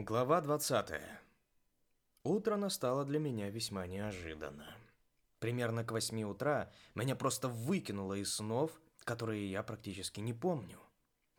Глава 20. Утро настало для меня весьма неожиданно. Примерно к 8 утра меня просто выкинуло из снов, которые я практически не помню.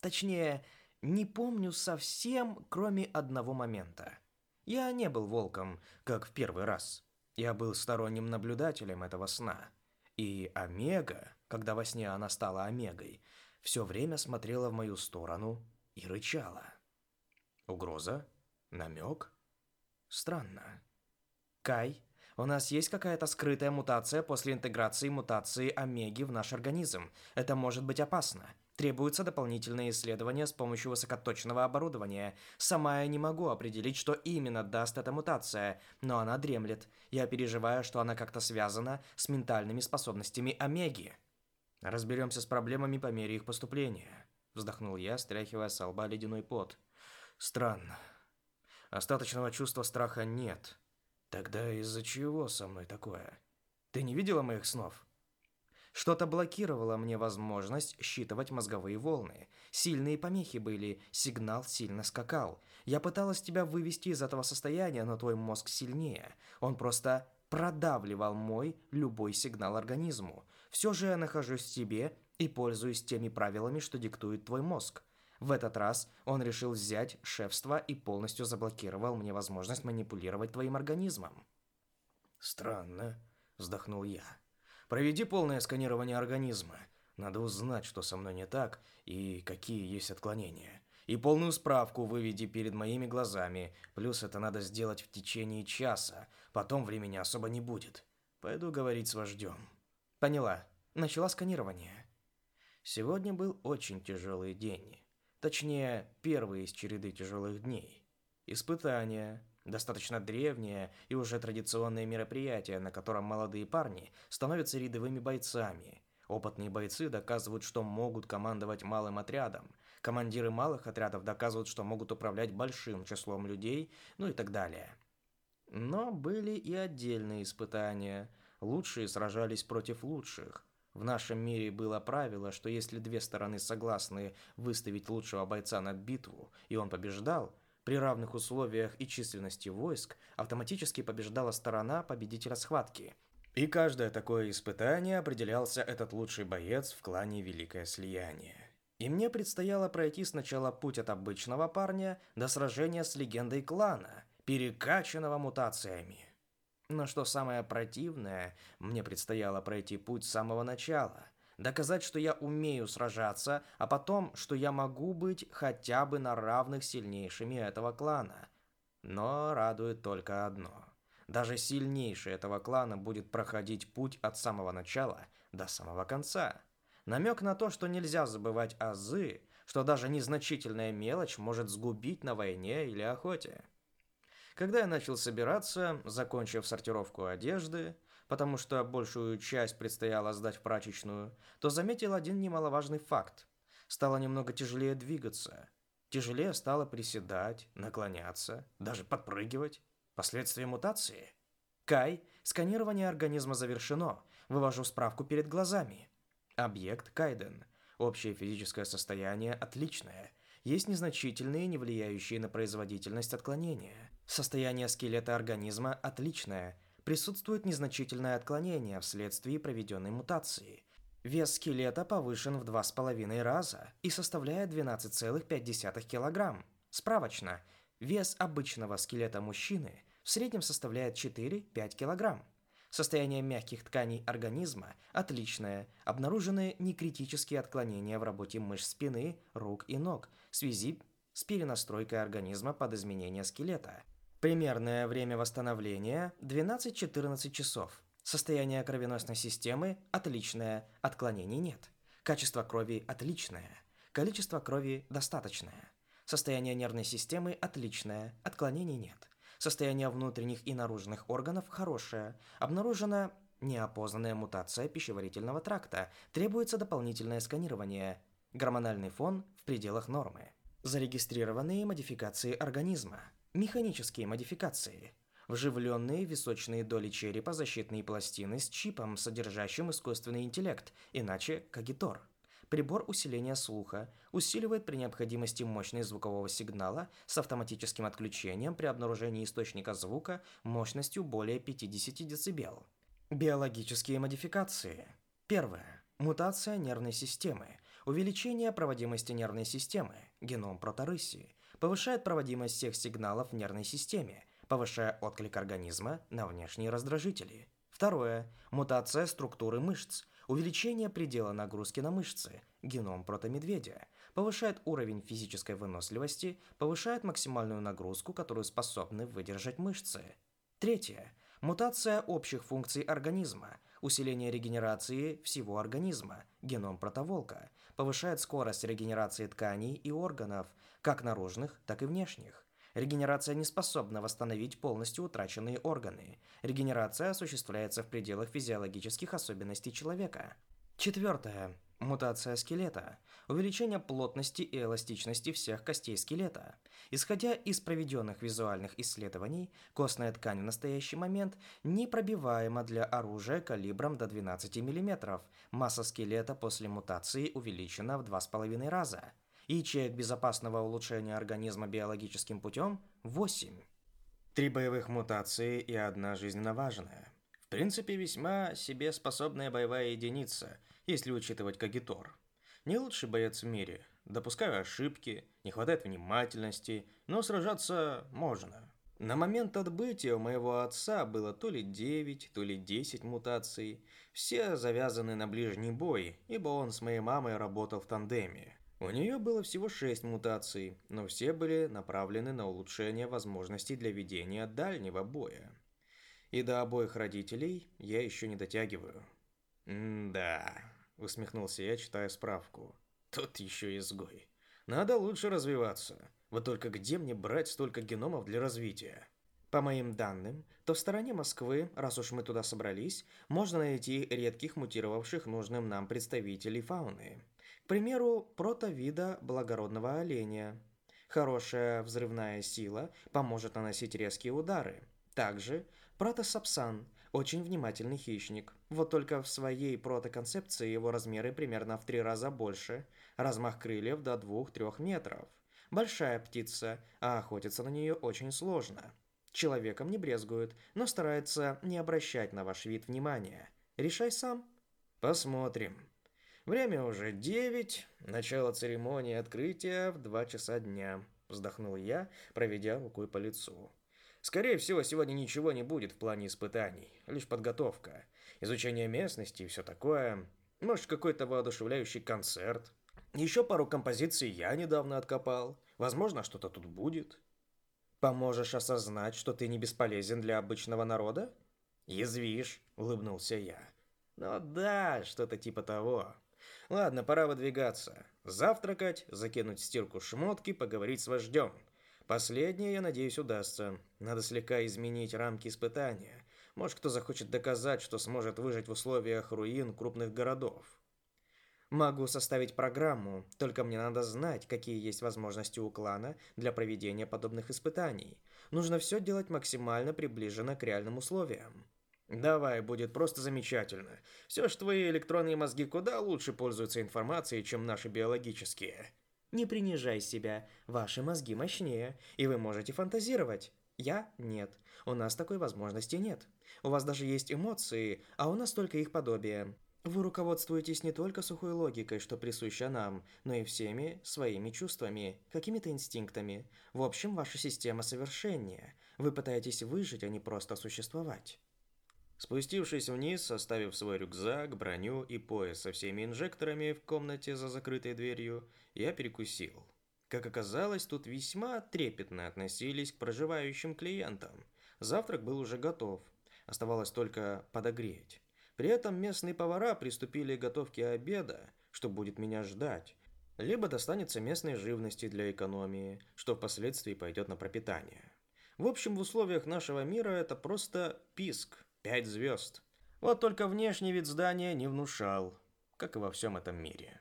Точнее, не помню совсем, кроме одного момента. Я не был волком, как в первый раз. Я был сторонним наблюдателем этого сна. И Омега, когда во сне она стала Омегой, все время смотрела в мою сторону и рычала. Угроза? Намек? Странно. Кай, у нас есть какая-то скрытая мутация после интеграции мутации омеги в наш организм. Это может быть опасно. Требуются дополнительные исследования с помощью высокоточного оборудования. Сама я не могу определить, что именно даст эта мутация, но она дремлет. Я переживаю, что она как-то связана с ментальными способностями омеги. Разберемся с проблемами по мере их поступления. Вздохнул я, стряхивая с лба ледяной пот. Странно. Остаточного чувства страха нет. Тогда из-за чего со мной такое? Ты не видела моих снов? Что-то блокировало мне возможность считывать мозговые волны. Сильные помехи были, сигнал сильно скакал. Я пыталась тебя вывести из этого состояния, но твой мозг сильнее. Он просто продавливал мой любой сигнал организму. Все же я нахожусь в тебе и пользуюсь теми правилами, что диктует твой мозг. В этот раз он решил взять шефство и полностью заблокировал мне возможность манипулировать твоим организмом. Странно, вздохнул я. Проведи полное сканирование организма. Надо узнать, что со мной не так и какие есть отклонения. И полную справку выведи перед моими глазами. Плюс это надо сделать в течение часа. Потом времени особо не будет. Пойду говорить с вождем. Поняла. Начала сканирование. Сегодня был очень тяжелый день. Точнее, первый из череды тяжелых дней. Испытание, достаточно древнее и уже традиционное мероприятие, на котором молодые парни становятся рядовыми бойцами. Опытные бойцы доказывают, что могут командовать малым отрядом. Командиры малых отрядов доказывают, что могут управлять большим числом людей, ну и так далее. Но были и отдельные испытания. Лучшие сражались против лучших. В нашем мире было правило, что если две стороны согласны выставить лучшего бойца на битву, и он побеждал, при равных условиях и численности войск автоматически побеждала сторона победителя схватки. И каждое такое испытание определялся этот лучший боец в клане Великое Слияние. И мне предстояло пройти сначала путь от обычного парня до сражения с легендой клана, перекачанного мутациями. Но что самое противное, мне предстояло пройти путь с самого начала. Доказать, что я умею сражаться, а потом, что я могу быть хотя бы на равных сильнейшими этого клана. Но радует только одно. Даже сильнейший этого клана будет проходить путь от самого начала до самого конца. Намек на то, что нельзя забывать азы, что даже незначительная мелочь может сгубить на войне или охоте. Когда я начал собираться, закончив сортировку одежды, потому что большую часть предстояло сдать в прачечную, то заметил один немаловажный факт. Стало немного тяжелее двигаться. Тяжелее стало приседать, наклоняться, даже подпрыгивать. Последствия мутации? Кай, сканирование организма завершено. Вывожу справку перед глазами. Объект Кайден. Общее физическое состояние отличное. Есть незначительные, не влияющие на производительность отклонения. Состояние скелета организма отличное. Присутствует незначительное отклонение вследствие проведенной мутации. Вес скелета повышен в 2,5 раза и составляет 12,5 кг. Справочно. Вес обычного скелета мужчины в среднем составляет 4-5 кг. Состояние мягких тканей организма отличное. Обнаружены некритические отклонения в работе мышц спины, рук и ног в связи с перенастройкой организма под изменение скелета. Примерное время восстановления 12-14 часов. Состояние кровеносной системы отличное, отклонений нет. Качество крови отличное, количество крови достаточное. Состояние нервной системы отличное, отклонений нет. Состояние внутренних и наружных органов хорошее. Обнаружена неопознанная мутация пищеварительного тракта. Требуется дополнительное сканирование. Гормональный фон в пределах нормы. Зарегистрированные модификации организма. Механические модификации. Вживленные височные доли черепа защитные пластины с чипом, содержащим искусственный интеллект, иначе Кагитор. Прибор усиления слуха усиливает при необходимости мощность звукового сигнала с автоматическим отключением при обнаружении источника звука мощностью более 50 дБ. Биологические модификации. Первое. Мутация нервной системы. Увеличение проводимости нервной системы. Геном проторысии. Повышает проводимость всех сигналов в нервной системе, повышая отклик организма на внешние раздражители. Второе. Мутация структуры мышц. Увеличение предела нагрузки на мышцы, геном протомедведя, повышает уровень физической выносливости, повышает максимальную нагрузку, которую способны выдержать мышцы. Третье. Мутация общих функций организма, усиление регенерации всего организма, геном протоволка, повышает скорость регенерации тканей и органов, как наружных, так и внешних. Регенерация не способна восстановить полностью утраченные органы. Регенерация осуществляется в пределах физиологических особенностей человека. Четвертое. Мутация скелета. Увеличение плотности и эластичности всех костей скелета. Исходя из проведенных визуальных исследований, костная ткань в настоящий момент непробиваема для оружия калибром до 12 мм. Масса скелета после мутации увеличена в 2,5 раза ячеек безопасного улучшения организма биологическим путем – 8. Три боевых мутации и одна жизненно важная. В принципе, весьма себе способная боевая единица, если учитывать Кагитор. Не лучший боец в мире. Допускаю ошибки, не хватает внимательности, но сражаться можно. На момент отбытия у моего отца было то ли 9, то ли 10 мутаций. Все завязаны на ближний бой, ибо он с моей мамой работал в тандеме. У нее было всего шесть мутаций, но все были направлены на улучшение возможностей для ведения дальнего боя. И до обоих родителей я еще не дотягиваю. «Да», — усмехнулся я, читая справку. «Тут еще изгой. Надо лучше развиваться. Вот только где мне брать столько геномов для развития?» По моим данным, то в стороне Москвы, раз уж мы туда собрались, можно найти редких мутировавших нужным нам представителей фауны. К примеру, протовида благородного оленя. Хорошая взрывная сила поможет наносить резкие удары. Также протосапсан – очень внимательный хищник. Вот только в своей протоконцепции его размеры примерно в три раза больше, размах крыльев до 2-3 метров. Большая птица, а охотиться на нее очень сложно. Человеком не брезгует, но старается не обращать на ваш вид внимания. Решай сам. Посмотрим. Время уже девять, начало церемонии открытия в два часа дня. Вздохнул я, проведя рукой по лицу. Скорее всего, сегодня ничего не будет в плане испытаний, лишь подготовка, изучение местности и все такое. Может, какой-то воодушевляющий концерт. Еще пару композиций я недавно откопал. Возможно, что-то тут будет. Поможешь осознать, что ты не бесполезен для обычного народа? Язвишь, улыбнулся я. Ну да, что-то типа того. Ладно, пора выдвигаться. Завтракать, закинуть в стирку шмотки, поговорить с вождем. Последнее, я надеюсь, удастся. Надо слегка изменить рамки испытания. Может, кто захочет доказать, что сможет выжить в условиях руин крупных городов. Могу составить программу, только мне надо знать, какие есть возможности у клана для проведения подобных испытаний. Нужно все делать максимально приближенно к реальным условиям. Давай, будет просто замечательно. Все ж твои электронные мозги куда лучше пользуются информацией, чем наши биологические. Не принижай себя. Ваши мозги мощнее, и вы можете фантазировать. Я нет. У нас такой возможности нет. У вас даже есть эмоции, а у нас только их подобие. Вы руководствуетесь не только сухой логикой, что присуща нам, но и всеми своими чувствами, какими-то инстинктами. В общем, ваша система совершеннее. Вы пытаетесь выжить, а не просто существовать. Спустившись вниз, оставив свой рюкзак, броню и пояс со всеми инжекторами в комнате за закрытой дверью, я перекусил. Как оказалось, тут весьма трепетно относились к проживающим клиентам. Завтрак был уже готов, оставалось только подогреть. При этом местные повара приступили к готовке обеда, что будет меня ждать, либо достанется местной живности для экономии, что впоследствии пойдет на пропитание. В общем, в условиях нашего мира это просто писк – Пять звезд. Вот только внешний вид здания не внушал, как и во всем этом мире.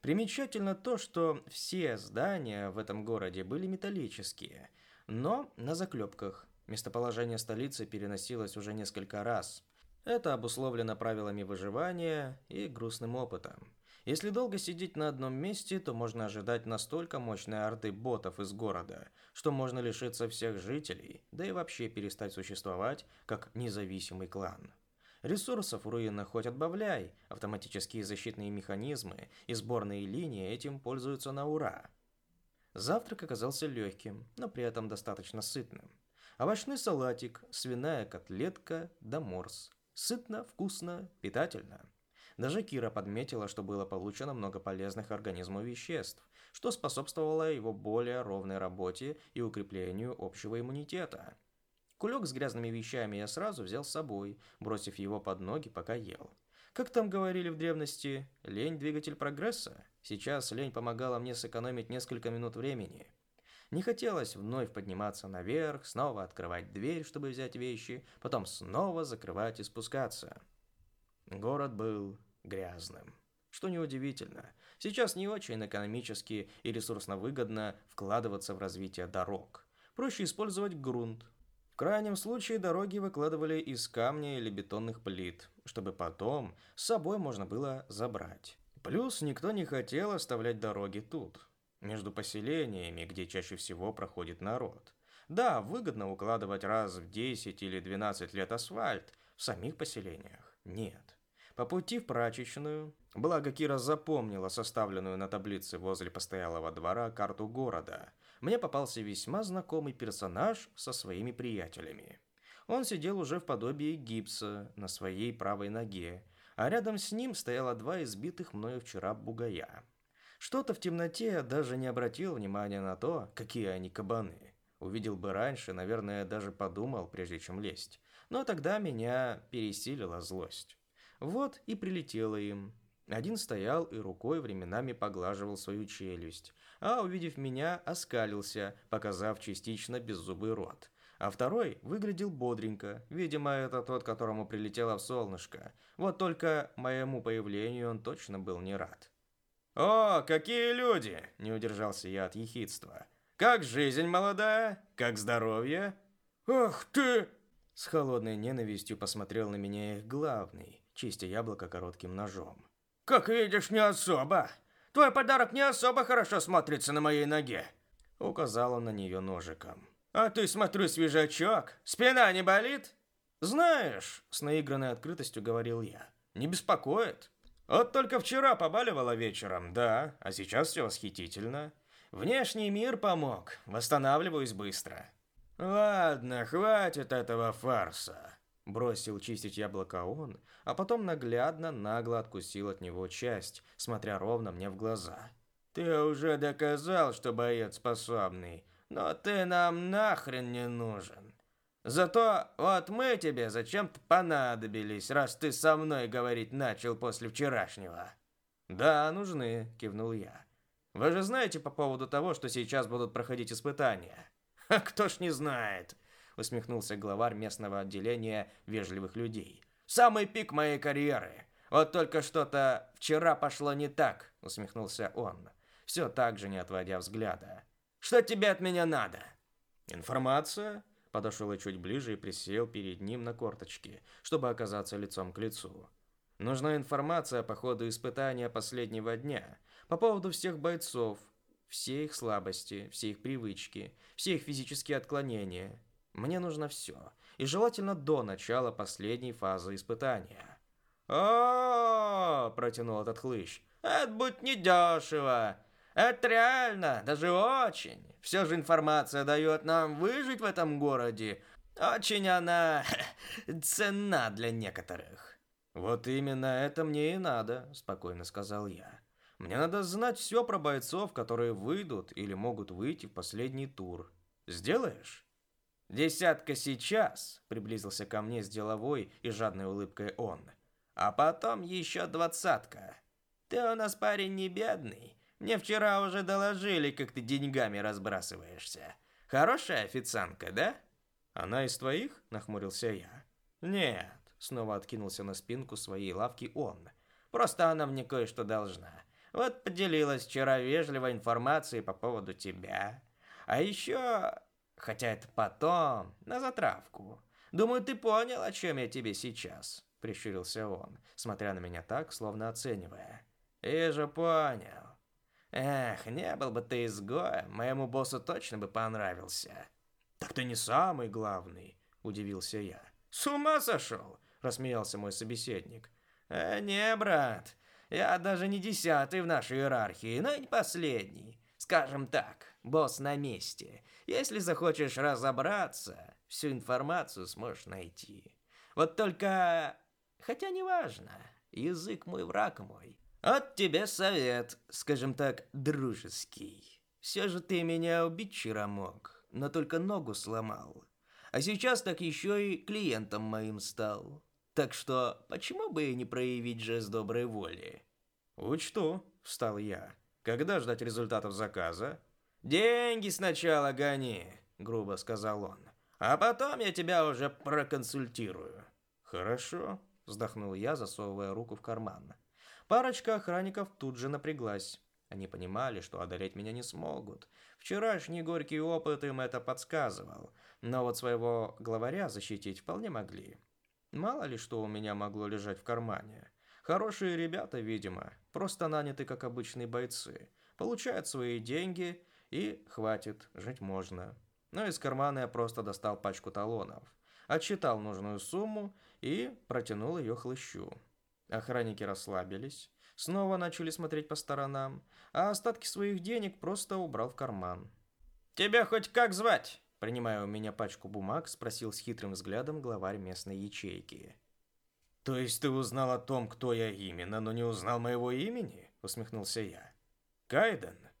Примечательно то, что все здания в этом городе были металлические, но на заклепках. Местоположение столицы переносилось уже несколько раз. Это обусловлено правилами выживания и грустным опытом. Если долго сидеть на одном месте, то можно ожидать настолько мощной орды ботов из города, что можно лишиться всех жителей, да и вообще перестать существовать как независимый клан. Ресурсов в руинах хоть отбавляй, автоматические защитные механизмы и сборные линии этим пользуются на ура. Завтрак оказался легким, но при этом достаточно сытным. Овощной салатик, свиная котлетка да морс. Сытно, вкусно, питательно. Даже Кира подметила, что было получено много полезных организму веществ, что способствовало его более ровной работе и укреплению общего иммунитета. Кулек с грязными вещами я сразу взял с собой, бросив его под ноги, пока ел. Как там говорили в древности, лень – двигатель прогресса. Сейчас лень помогала мне сэкономить несколько минут времени. Не хотелось вновь подниматься наверх, снова открывать дверь, чтобы взять вещи, потом снова закрывать и спускаться. Город был грязным. Что неудивительно, сейчас не очень экономически и ресурсно выгодно вкладываться в развитие дорог. Проще использовать грунт. В крайнем случае дороги выкладывали из камня или бетонных плит, чтобы потом с собой можно было забрать. Плюс никто не хотел оставлять дороги тут, между поселениями, где чаще всего проходит народ. Да, выгодно укладывать раз в 10 или 12 лет асфальт, в самих поселениях нет. По пути в прачечную, благо Кира запомнила составленную на таблице возле постоялого двора карту города, мне попался весьма знакомый персонаж со своими приятелями. Он сидел уже в подобии гипса на своей правой ноге, а рядом с ним стояло два избитых мною вчера бугая. Что-то в темноте я даже не обратил внимания на то, какие они кабаны. Увидел бы раньше, наверное, даже подумал, прежде чем лезть. Но тогда меня пересилила злость. Вот и прилетело им. Один стоял и рукой временами поглаживал свою челюсть, а, увидев меня, оскалился, показав частично беззубый рот. А второй выглядел бодренько, видимо, это тот, которому прилетело в солнышко. Вот только моему появлению он точно был не рад. «О, какие люди!» – не удержался я от ехидства. «Как жизнь молодая? Как здоровье?» «Ах ты!» С холодной ненавистью посмотрел на меня их главный, чистя яблоко коротким ножом. «Как видишь, не особо. Твой подарок не особо хорошо смотрится на моей ноге», — указал он на нее ножиком. «А ты, смотрю, свежачок. Спина не болит?» «Знаешь», — с наигранной открытостью говорил я, — «не беспокоит. Вот только вчера побаливала вечером, да, а сейчас все восхитительно. Внешний мир помог, восстанавливаюсь быстро». «Ладно, хватит этого фарса», Бросил чистить яблоко он, а потом наглядно, нагло откусил от него часть, смотря ровно мне в глаза. «Ты уже доказал, что боец способный, но ты нам нахрен не нужен. Зато вот мы тебе зачем-то понадобились, раз ты со мной говорить начал после вчерашнего». «Да, нужны», — кивнул я. «Вы же знаете по поводу того, что сейчас будут проходить испытания?» «А кто ж не знает?» Усмехнулся главарь местного отделения вежливых людей. Самый пик моей карьеры. Вот только что-то вчера пошло не так, усмехнулся он, все так же не отводя взгляда. Что тебе от меня надо? Информация? Подошел я чуть ближе и присел перед ним на корточки, чтобы оказаться лицом к лицу. Нужна информация по ходу испытания последнего дня, по поводу всех бойцов, все их слабости, все их привычки, все их физические отклонения. Мне нужно все, и желательно до начала последней фазы испытания. О, протянул этот хлыщ. Это будет недешево. Это реально, даже очень. Все же информация дает нам выжить в этом городе. Очень она ценна для некоторых. Вот именно это мне и надо, спокойно сказал я. Мне надо знать все про бойцов, которые выйдут или могут выйти в последний тур. Сделаешь? «Десятка сейчас», — приблизился ко мне с деловой и жадной улыбкой он. «А потом еще двадцатка. Ты у нас парень не бедный. Мне вчера уже доложили, как ты деньгами разбрасываешься. Хорошая официантка, да?» «Она из твоих?» — нахмурился я. «Нет», — снова откинулся на спинку своей лавки он. «Просто она мне кое-что должна. Вот поделилась вчера вежливой информацией по поводу тебя. А еще Хотя это потом, на затравку. Думаю, ты понял, о чем я тебе сейчас, прищурился он, смотря на меня так, словно оценивая. И же понял. Эх, не был бы ты изгоем, моему боссу точно бы понравился. Так ты не самый главный, удивился я. С ума сошел? Рассмеялся мой собеседник. Э, не, брат, я даже не десятый в нашей иерархии, но и не последний. Скажем так, босс на месте. Если захочешь разобраться, всю информацию сможешь найти. Вот только... Хотя неважно, язык мой враг мой. От тебе совет, скажем так, дружеский. Все же ты меня убить вчера мог, но только ногу сломал. А сейчас так еще и клиентом моим стал. Так что почему бы и не проявить жест доброй воли? Учту, встал я. Когда ждать результатов заказа? Деньги сначала гони, грубо сказал он. А потом я тебя уже проконсультирую. Хорошо, вздохнул я, засовывая руку в карман. Парочка охранников тут же напряглась. Они понимали, что одолеть меня не смогут. Вчерашний горький опыт им это подсказывал, но вот своего главаря защитить вполне могли. Мало ли что у меня могло лежать в кармане. Хорошие ребята, видимо, просто наняты как обычные бойцы. Получают свои деньги и хватит, жить можно. Но из кармана я просто достал пачку талонов, отсчитал нужную сумму и протянул ее хлыщу. Охранники расслабились, снова начали смотреть по сторонам, а остатки своих денег просто убрал в карман. «Тебя хоть как звать?» Принимая у меня пачку бумаг, спросил с хитрым взглядом главарь местной ячейки. «То есть ты узнал о том, кто я именно, но не узнал моего имени?» Усмехнулся я. «Кайден?»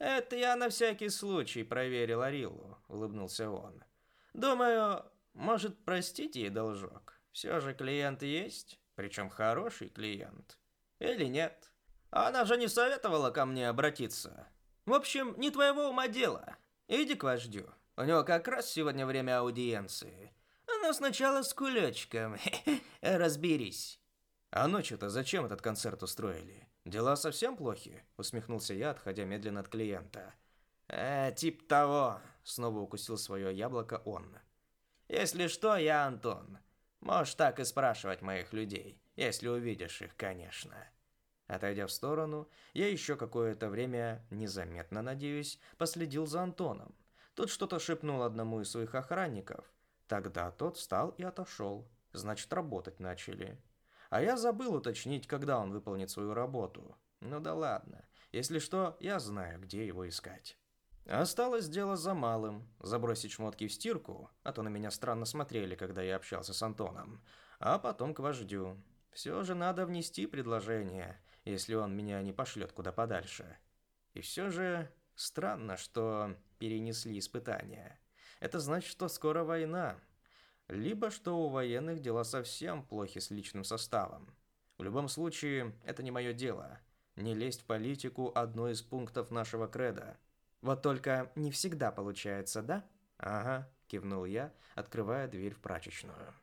«Это я на всякий случай проверил Арилу», — улыбнулся он. «Думаю, может, простите ей должок? Все же клиент есть, причем хороший клиент. Или нет? Она же не советовала ко мне обратиться. В общем, не твоего ума дело. Иди к вождю». У него как раз сегодня время аудиенции. Но сначала с кулечком. Разберись. А ночью-то зачем этот концерт устроили? Дела совсем плохи? Усмехнулся я, отходя медленно от клиента. Э, тип того. Снова укусил свое яблоко он. Если что, я Антон. Можешь так и спрашивать моих людей, если увидишь их, конечно. Отойдя в сторону, я еще какое-то время, незаметно надеюсь, последил за Антоном. Тот что-то шепнул одному из своих охранников. Тогда тот встал и отошел. Значит, работать начали. А я забыл уточнить, когда он выполнит свою работу. Ну да ладно. Если что, я знаю, где его искать. Осталось дело за малым. Забросить шмотки в стирку, а то на меня странно смотрели, когда я общался с Антоном. А потом к вождю. Все же надо внести предложение, если он меня не пошлет куда подальше. И все же странно, что перенесли испытания. Это значит, что скоро война. Либо что у военных дела совсем плохи с личным составом. В любом случае, это не мое дело. Не лезть в политику – одно из пунктов нашего креда. Вот только не всегда получается, да? Ага, кивнул я, открывая дверь в прачечную.